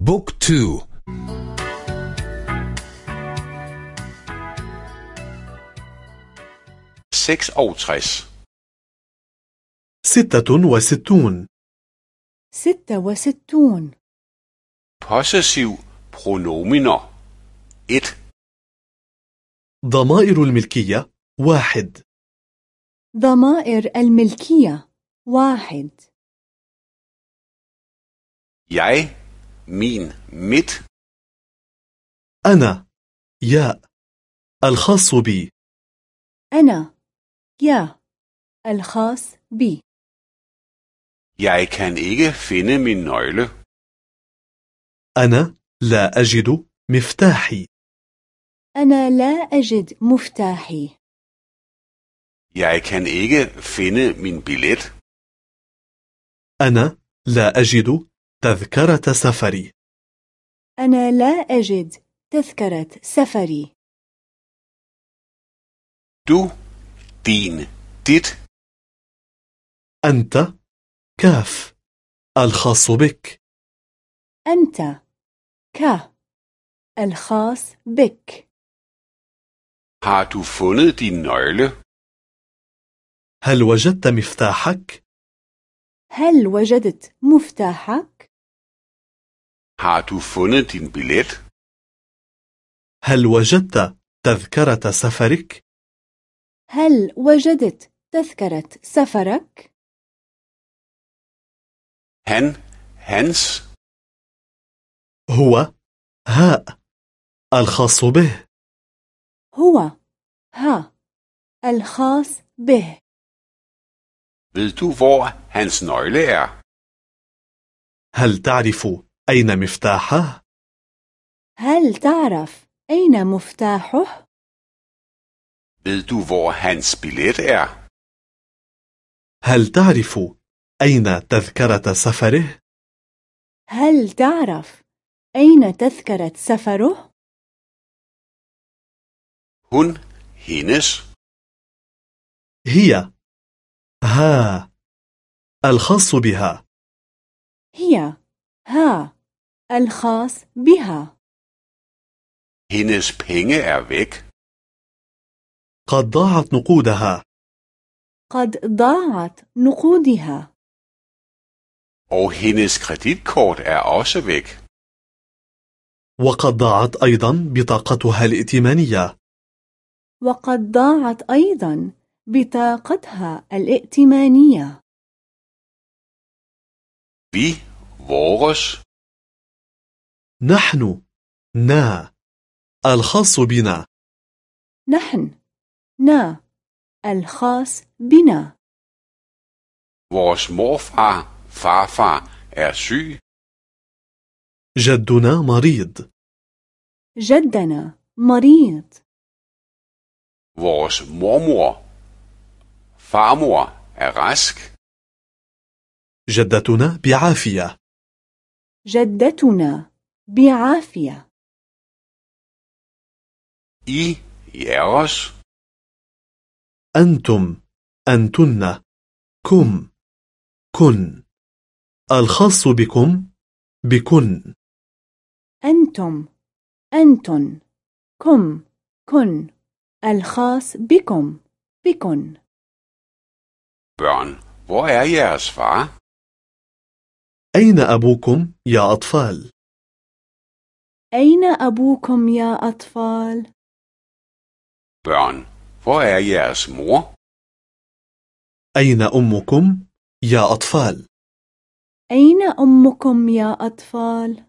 Bog to. Seksogtres ستة وستون. ستة وستون. Possessiv pronominer. 1 ضمائر الملكية واحد. ضمائر الملكية واحد. Jeg min mit أنا يا الخاص بي. أنا يا الخاص بي. Jeg kan ikke finde min nøgle. أنا لا أجد مفتاحي. أنا لا أجد مفتاحي. Jeg kan ikke finde min billet. أنا لا أجد تذكرة سفري. أنا لا أجد تذكرة سفري. du din dit أنت كاف ألخاص بك. أنت ك ألخاص بك. Har du fundet din nøgle? هل وجدت مفتاحك؟ هل وجدت مفتاحك؟ Har du fundet din billet هل وجدت تذكرة سفرك؟ هل وجدت تذكرة سفرك؟ han hans هو هاء الخاص به. هو ها الخاص به. Ved du hvor hans nøgle er? هل تعرف أين مفتاحه؟ هل تعرف أين مفتاحه؟ ved du hvor hans billet er هل تعرف أين تذكرة سفره؟ هل تعرف أين تذكرة سفره؟ hun hendes هي ها الخاص بها هي ها الخاص بها. Hendes penge er væk. قد ضاعت نقودها. قد ضاعت نقودها. Og hendes kreditkort er også væk. وقد ضاعت أيضا بطاقتها الائتمانية. وقد ضاعت أيضا بطاقتها الائتمانية. Vi vores نحن نا الخاص بنا. نحن نا الخاص بنا. Vores morfar farfar er syg. جدنا مريض. جدنا مريض. Vores mormor farmor er rask. جدتنا بعافية. جدتنا بعافية. I jeres أنتم أنتن. كم. كن. الخاص بكم. بكن. أنتم أنتن. كم. كن. الخاص بكم. بكن. Børn hvor er jeres far? أين أبوكم يا أطفال؟ أين أبوكم يا أطفال؟ børn hvor er jeres mor أين أمكم يا أطفال؟ أين أمكم يا أطفال؟